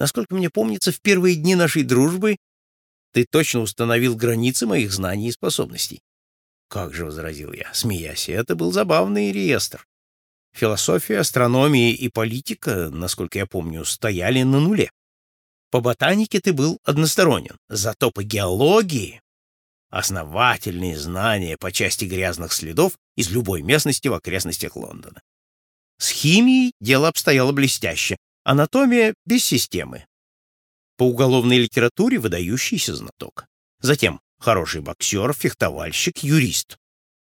Насколько мне помнится, в первые дни нашей дружбы ты точно установил границы моих знаний и способностей. Как же, — возразил я, смеясь, — это был забавный реестр. Философия, астрономия и политика, насколько я помню, стояли на нуле. По ботанике ты был односторонен, зато по геологии основательные знания по части грязных следов из любой местности в окрестностях Лондона. С химией дело обстояло блестяще, анатомия без системы. По уголовной литературе выдающийся знаток. Затем хороший боксер, фехтовальщик, юрист.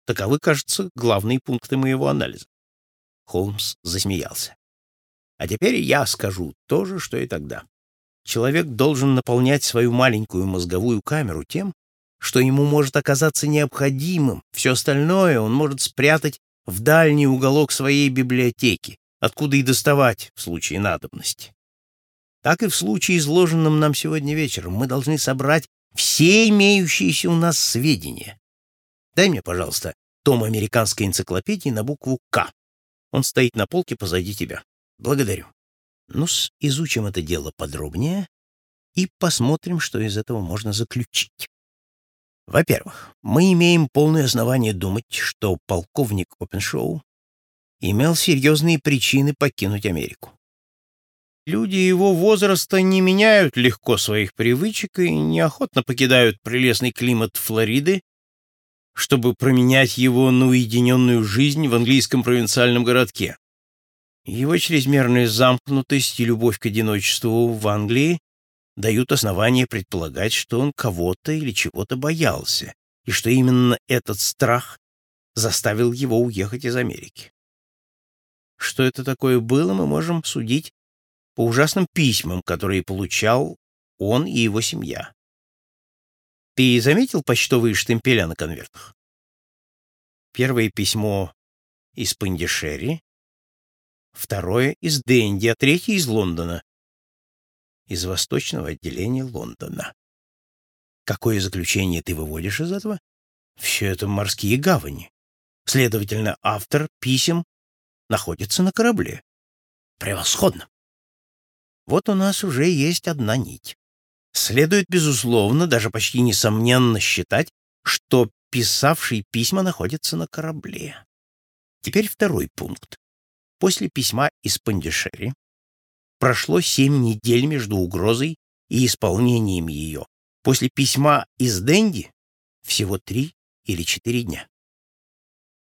Таковы, кажется, главные пункты моего анализа. Холмс засмеялся. А теперь я скажу то же, что и тогда. Человек должен наполнять свою маленькую мозговую камеру тем, что ему может оказаться необходимым. Все остальное он может спрятать в дальний уголок своей библиотеки, откуда и доставать в случае надобности. Так и в случае, изложенном нам сегодня вечером, мы должны собрать все имеющиеся у нас сведения. Дай мне, пожалуйста, том американской энциклопедии на букву «К». Он стоит на полке позади тебя. Благодарю. ну изучим это дело подробнее и посмотрим, что из этого можно заключить. Во-первых, мы имеем полное основание думать, что полковник Опеншоу имел серьезные причины покинуть Америку. Люди его возраста не меняют легко своих привычек и неохотно покидают прелестный климат Флориды чтобы променять его на уединенную жизнь в английском провинциальном городке. Его чрезмерная замкнутость и любовь к одиночеству в Англии дают основания предполагать, что он кого-то или чего-то боялся, и что именно этот страх заставил его уехать из Америки. Что это такое было, мы можем судить по ужасным письмам, которые получал он и его семья. Ты заметил почтовые штемпеля на конвертах? Первое письмо из Пандишери, второе из Дэнди, а третье из Лондона, из восточного отделения Лондона. Какое заключение ты выводишь из этого? Все это морские гавани. Следовательно, автор писем находится на корабле. Превосходно. Вот у нас уже есть одна нить. Следует, безусловно, даже почти несомненно считать, что писавший письма находится на корабле. Теперь второй пункт. После письма из Пандишери прошло семь недель между угрозой и исполнением ее. После письма из Денди всего три или четыре дня.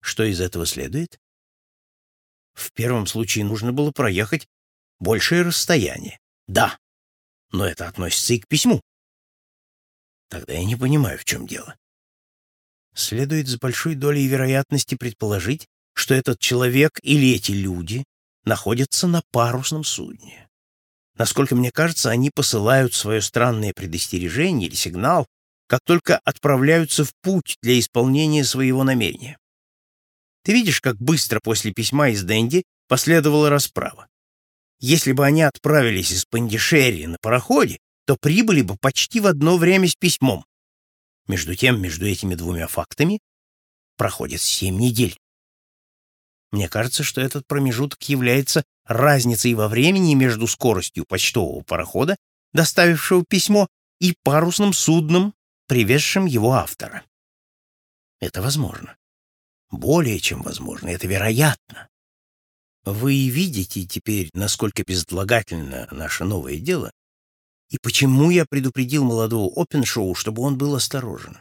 Что из этого следует? В первом случае нужно было проехать большее расстояние. Да, но это относится и к письму. Тогда я не понимаю, в чем дело. Следует с большой долей вероятности предположить, что этот человек или эти люди находятся на парусном судне. Насколько мне кажется, они посылают свое странное предостережение или сигнал, как только отправляются в путь для исполнения своего намерения. Ты видишь, как быстро после письма из Дэнди последовала расправа. Если бы они отправились из Пандишери на пароходе, то прибыли бы почти в одно время с письмом. Между тем, между этими двумя фактами проходит семь недель. Мне кажется, что этот промежуток является разницей во времени между скоростью почтового парохода, доставившего письмо, и парусным судном, привезшим его автора. Это возможно. Более чем возможно, это вероятно. Вы видите теперь, насколько безотлагательно наше новое дело, и почему я предупредил молодого Опеншоу, чтобы он был осторожен.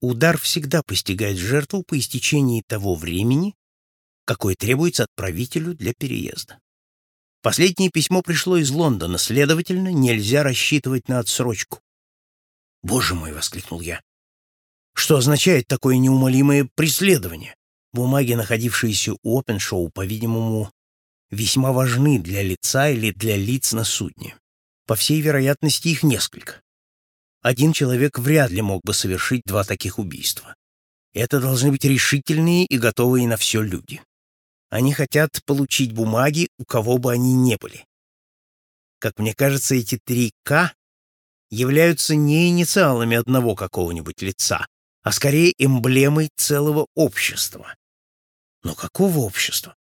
Удар всегда постигает жертву по истечении того времени, какое требуется отправителю для переезда. Последнее письмо пришло из Лондона, следовательно, нельзя рассчитывать на отсрочку. «Боже мой!» — воскликнул я. «Что означает такое неумолимое преследование?» Бумаги, находившиеся у Опеншоу, по-видимому, весьма важны для лица или для лиц на судне. По всей вероятности, их несколько. Один человек вряд ли мог бы совершить два таких убийства. Это должны быть решительные и готовые на все люди. Они хотят получить бумаги, у кого бы они ни были. Как мне кажется, эти три «К» являются не инициалами одного какого-нибудь лица, а скорее эмблемой целого общества. Но какого общества?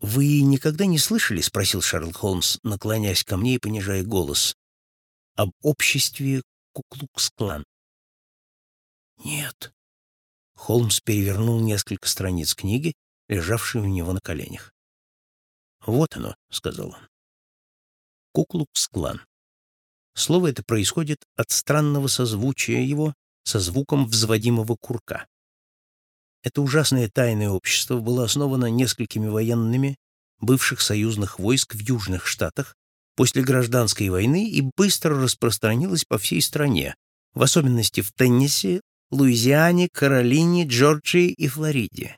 «Вы никогда не слышали, — спросил Шерлок Холмс, наклоняясь ко мне и понижая голос, — об обществе Куклукс-клан?» «Нет». Холмс перевернул несколько страниц книги, лежавшей у него на коленях. «Вот оно», — сказал он. Куклукс-клан. Слово это происходит от странного созвучия его со звуком взводимого курка. Это ужасное тайное общество было основано несколькими военными бывших союзных войск в Южных Штатах после гражданской войны и быстро распространилось по всей стране, в особенности в Теннесси, Луизиане, Каролине, Джорджии и Флориде.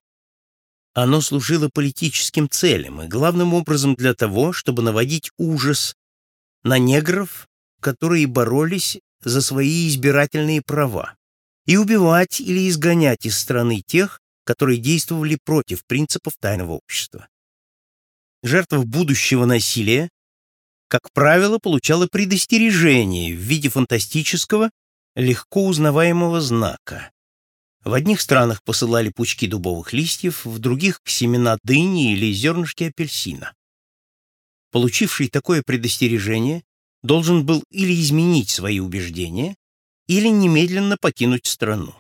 Оно служило политическим целям и главным образом для того, чтобы наводить ужас на негров, которые боролись за свои избирательные права и убивать или изгонять из страны тех, которые действовали против принципов тайного общества. Жертва будущего насилия, как правило, получала предостережение в виде фантастического, легко узнаваемого знака. В одних странах посылали пучки дубовых листьев, в других — семена дыни или зернышки апельсина. Получивший такое предостережение должен был или изменить свои убеждения, или немедленно покинуть страну.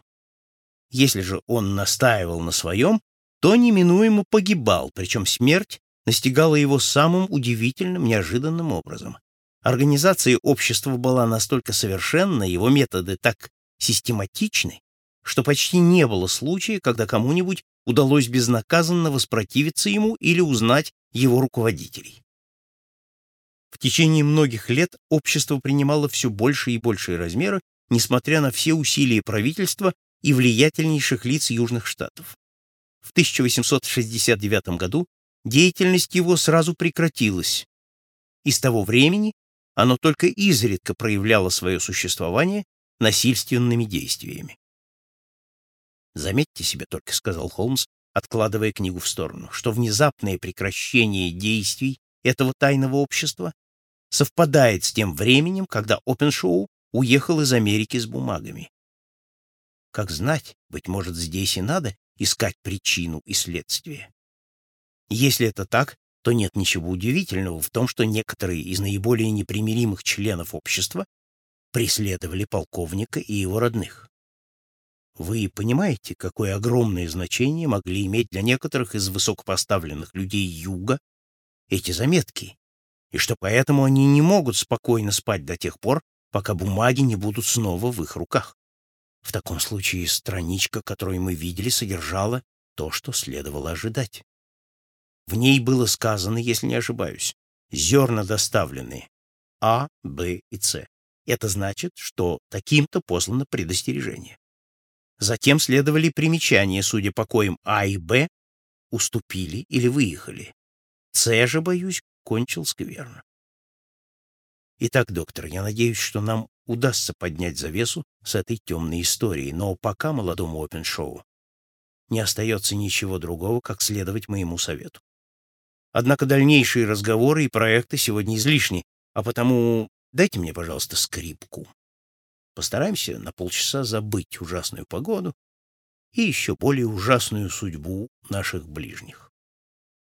Если же он настаивал на своем, то неминуемо погибал, причем смерть настигала его самым удивительным, неожиданным образом. Организация общества была настолько совершенна, его методы так систематичны, что почти не было случая, когда кому-нибудь удалось безнаказанно воспротивиться ему или узнать его руководителей. В течение многих лет общество принимало все больше и большие размеры несмотря на все усилия правительства и влиятельнейших лиц Южных Штатов. В 1869 году деятельность его сразу прекратилась, и с того времени оно только изредка проявляло свое существование насильственными действиями. «Заметьте себе только», — сказал Холмс, откладывая книгу в сторону, что внезапное прекращение действий этого тайного общества совпадает с тем временем, когда Опеншоу уехал из Америки с бумагами. Как знать, быть может, здесь и надо искать причину и следствие. Если это так, то нет ничего удивительного в том, что некоторые из наиболее непримиримых членов общества преследовали полковника и его родных. Вы понимаете, какое огромное значение могли иметь для некоторых из высокопоставленных людей Юга эти заметки, и что поэтому они не могут спокойно спать до тех пор, пока бумаги не будут снова в их руках. В таком случае страничка, которую мы видели, содержала то, что следовало ожидать. В ней было сказано, если не ошибаюсь, зерна доставлены А, Б и С. Это значит, что таким-то послано предостережение. Затем следовали примечания, судя по коим А и Б уступили или выехали. С же, боюсь, кончил скверно. Итак, доктор, я надеюсь, что нам удастся поднять завесу с этой темной историей, но пока молодому опеншоу не остается ничего другого, как следовать моему совету. Однако дальнейшие разговоры и проекты сегодня излишни, а потому дайте мне, пожалуйста, скрипку. Постараемся на полчаса забыть ужасную погоду и еще более ужасную судьбу наших ближних.